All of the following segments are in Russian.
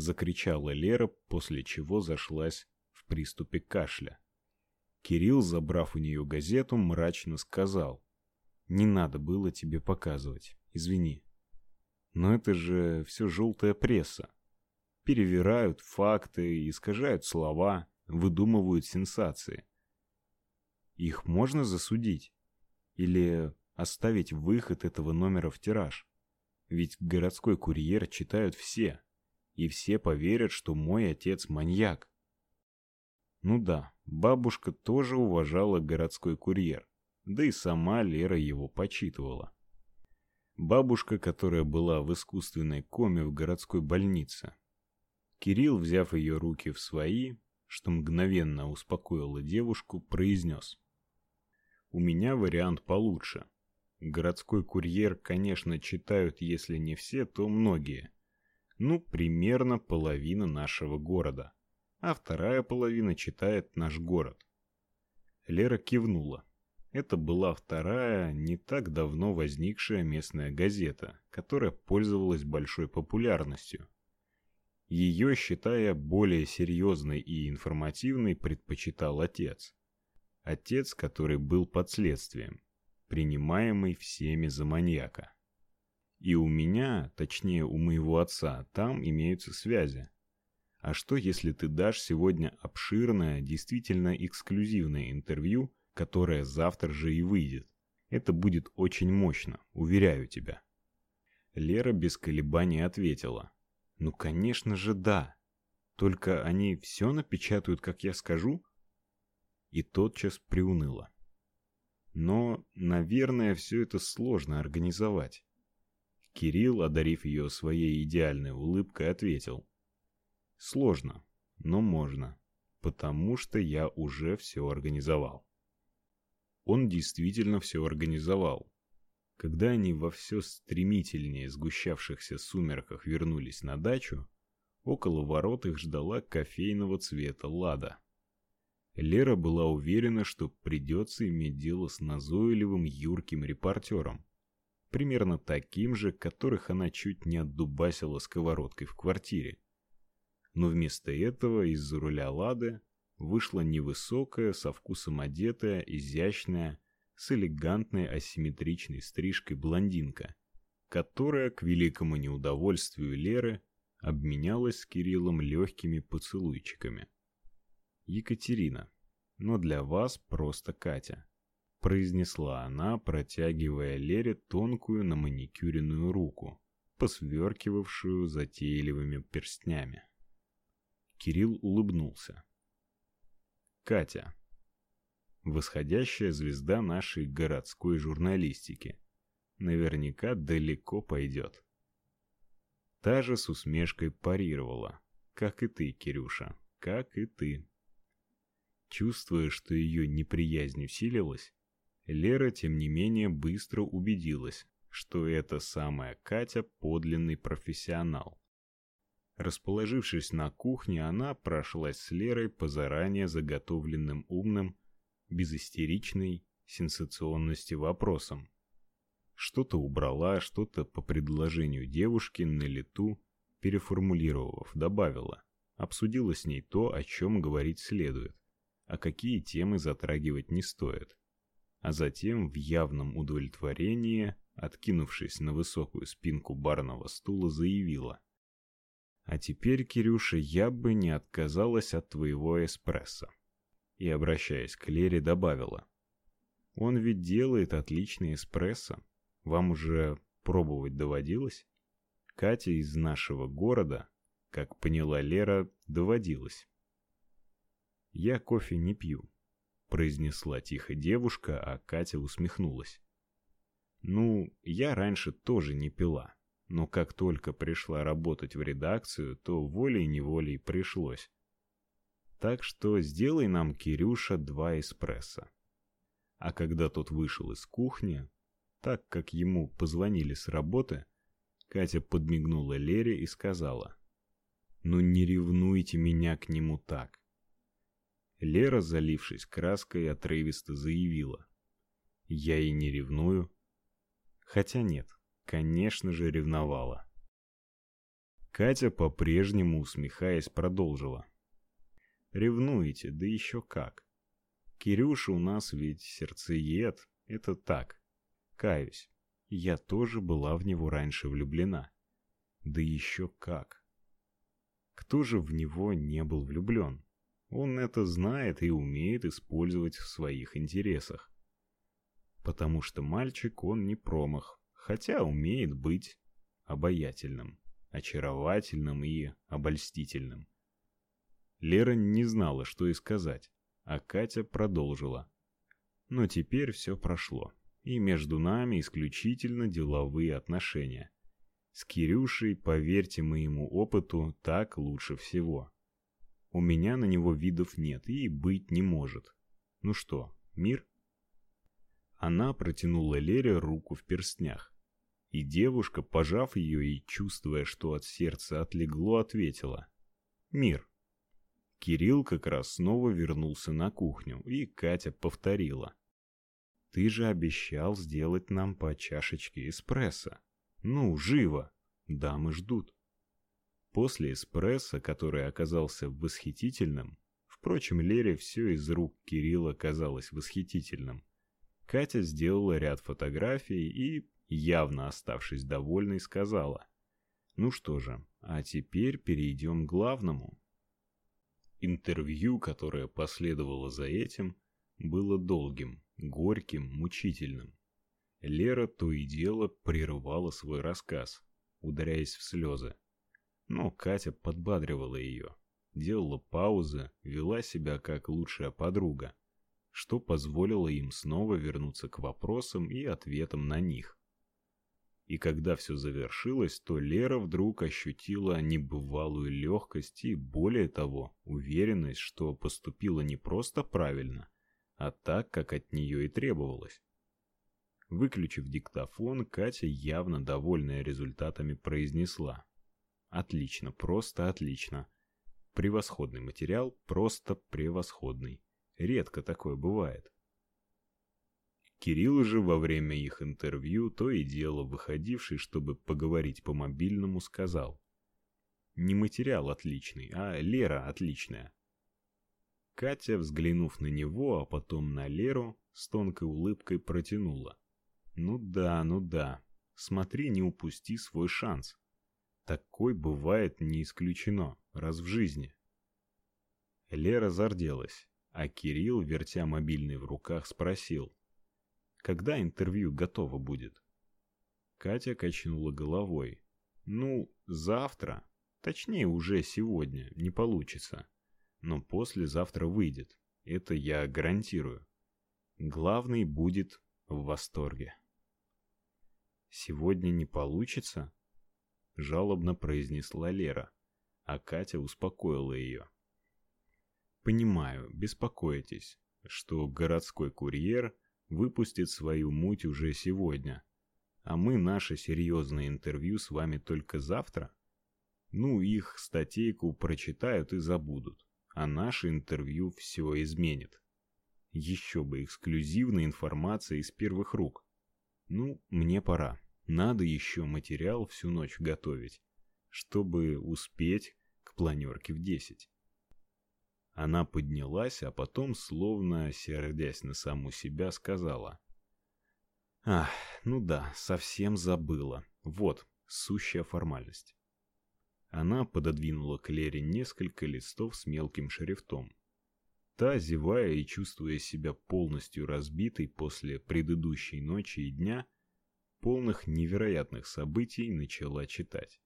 закричала Лера, после чего зашлась в приступе кашля. Кирилл, забрав у нее газету, мрачно сказал: "Не надо было тебе показывать. Извини. Но это же все желтая пресса. Перевирают факты, искажают слова, выдумывают сенсации. Их можно засудить или оставить выход этого номера в тираж? Ведь городской курьер читают все, и все поверят, что мой отец маньяк. Ну да, бабушка тоже уважала городской курьер, да и сама Лера его почитывала. Бабушка, которая была в искусственной коме в городской больнице. Кирилл, взяв ее руки в свои, что мгновенно успокоило девушку, произнес. «У меня вариант получше. Городской курьер, конечно, читают, если не все, то многие. Ну, примерно половина нашего города а вторая половина читает наш город. Лера кивнула. Это была вторая, не так давно возникшая местная газета, которая пользовалась большой популярностью. Ее, считая более серьезной и информативной, предпочитал отец. Отец, который был под следствием, принимаемый всеми за маньяка. И у меня, точнее у моего отца, там имеются связи. А что, если ты дашь сегодня обширное, действительно эксклюзивное интервью, которое завтра же и выйдет? Это будет очень мощно, уверяю тебя. Лера без колебаний ответила: "Ну, конечно же, да. Только они все напечатают, как я скажу?" И тотчас приуныла. Но, наверное, все это сложно организовать. Кирилл, одарив ее своей идеальной улыбкой, ответил: Сложно, но можно, потому что я уже все организовал. Он действительно все организовал. Когда они во все стремительнее сгущавшихся сумерках вернулись на дачу, около ворот их ждала кофейного цвета лада. Лера была уверена, что придется иметь дело с назойливым юрким репортером, примерно таким же, которых она чуть не отдубасила сковородкой в квартире но вместо этого из-за руля Лады вышла невысокая, со вкусом одетая, изящная, с элегантной асимметричной стрижкой блондинка, которая, к великому неудовольствию Леры, обменялась с Кириллом легкими поцелуйчиками. Екатерина, но для вас просто Катя, произнесла она, протягивая Лере тонкую на маникюренную руку, посверкивавшую затейливыми перстнями. Кирилл улыбнулся. Катя. Восходящая звезда нашей городской журналистики. Наверняка далеко пойдет. Та же с усмешкой парировала. Как и ты, Кирюша, как и ты. Чувствуя, что ее неприязнь усилилась, Лера, тем не менее, быстро убедилась, что эта самая Катя подлинный профессионал. Расположившись на кухне, она прошлась с Лерой по заранее заготовленным умным, без истеричной сенсационности вопросам. Что-то убрала, что-то по предложению девушки на лету, переформулировав, добавила. Обсудила с ней то, о чем говорить следует, а какие темы затрагивать не стоит. А затем в явном удовлетворении, откинувшись на высокую спинку барного стула, заявила: а теперь, Кирюша, я бы не отказалась от твоего эспрессо. И обращаясь к Лере, добавила: Он ведь делает отличный эспрессо. Вам уже пробовать доводилось? Катя из нашего города, как поняла Лера, доводилось. Я кофе не пью, произнесла тихо девушка, а Катя усмехнулась. Ну, я раньше тоже не пила но как только пришла работать в редакцию, то волей-неволей пришлось. Так что сделай нам, Кирюша, два эспрессо. А когда тот вышел из кухни, так как ему позвонили с работы, Катя подмигнула Лере и сказала: "Ну не ревнуйте меня к нему так". Лера, залившись краской, отрывисто заявила: "Я и не ревную". Хотя нет, конечно же, ревновала. Катя по-прежнему усмехаясь продолжила: Ревнуете, да еще как. Кирюша у нас ведь сердцеед, это так. Каюсь. Я тоже была в него раньше влюблена. Да еще как. Кто же в него не был влюблен? Он это знает и умеет использовать в своих интересах. Потому что мальчик он не промах, хотя умеет быть обаятельным, очаровательным и обольстительным. Лера не знала, что и сказать, а Катя продолжила. Но теперь все прошло, и между нами исключительно деловые отношения. С Кирюшей, поверьте моему опыту, так лучше всего. У меня на него видов нет и быть не может. Ну что, мир? Она протянула Лере руку в перстнях. И девушка, пожав ее и чувствуя, что от сердца отлегло, ответила: "Мир". Кирилл как раз снова вернулся на кухню, и Катя повторила: "Ты же обещал сделать нам по чашечке эспрессо. Ну, живо. Дамы ждут". После эспрессо, который оказался восхитительным, впрочем, Лере все из рук Кирилла казалось восхитительным. Катя сделала ряд фотографий и, явно оставшись довольной, сказала: "Ну что же, а теперь перейдем к главному". Интервью, которое последовало за этим, было долгим, горьким, мучительным. Лера то и дело прерывала свой рассказ, ударяясь в слезы. Но Катя подбадривала ее, делала паузы, вела себя как лучшая подруга, что позволило им снова вернуться к вопросам и ответам на них. И когда все завершилось, то Лера вдруг ощутила небывалую легкость и, более того, уверенность, что поступила не просто правильно, а так, как от нее и требовалось. Выключив диктофон, Катя, явно довольная результатами, произнесла: "Отлично, просто отлично. Превосходный материал, просто превосходный. Редко такое бывает". Кирилл же во время их интервью, то и дело выходивший, чтобы поговорить по мобильному, сказал: "Не материал отличный, а Лера отличная". Катя, взглянув на него, а потом на Леру, с тонкой улыбкой протянула: "Ну да, ну да. Смотри, не упусти свой шанс. Такой бывает не исключено раз в жизни". Лера зарделась, а Кирилл, вертя мобильный в руках, спросил: когда интервью готово будет? Катя качнула головой. Ну, завтра, точнее уже сегодня, не получится. Но послезавтра выйдет. Это я гарантирую. Главный будет в восторге. Сегодня не получится, жалобно произнесла Лера, а Катя успокоила ее. Понимаю, беспокойтесь, что городской курьер выпустит свою муть уже сегодня. А мы наше серьезное интервью с вами только завтра. Ну, их статейку прочитают и забудут, а наше интервью все изменит. Еще бы эксклюзивная информация из первых рук. Ну, мне пора. Надо еще материал всю ночь готовить, чтобы успеть к планерке в десять. Она поднялась, а потом, словно сердясь на саму себя, сказала: "Ах, ну да, совсем забыла. Вот, сущая формальность". Она пододвинула к Лере несколько листов с мелким шрифтом. Та, зевая и чувствуя себя полностью разбитой после предыдущей ночи и дня, полных невероятных событий, начала читать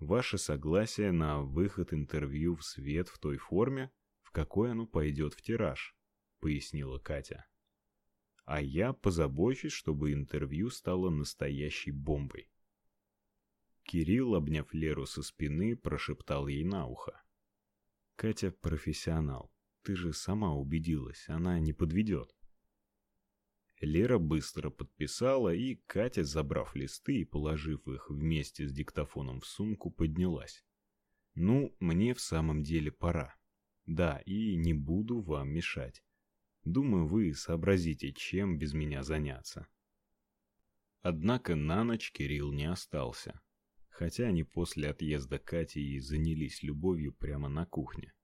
ваше согласие на выход интервью в свет в той форме, в какой оно пойдет в тираж, пояснила Катя. А я позабочусь, чтобы интервью стало настоящей бомбой. Кирилл, обняв Леру со спины, прошептал ей на ухо: "Катя профессионал. Ты же сама убедилась, она не подведет. Лера быстро подписала, и Катя, забрав листы и положив их вместе с диктофоном в сумку, поднялась. Ну, мне в самом деле пора. Да, и не буду вам мешать. Думаю, вы сообразите, чем без меня заняться. Однако на ночь Кирилл не остался. хотя они после отъезда Кати и занялись любовью прямо на кухне.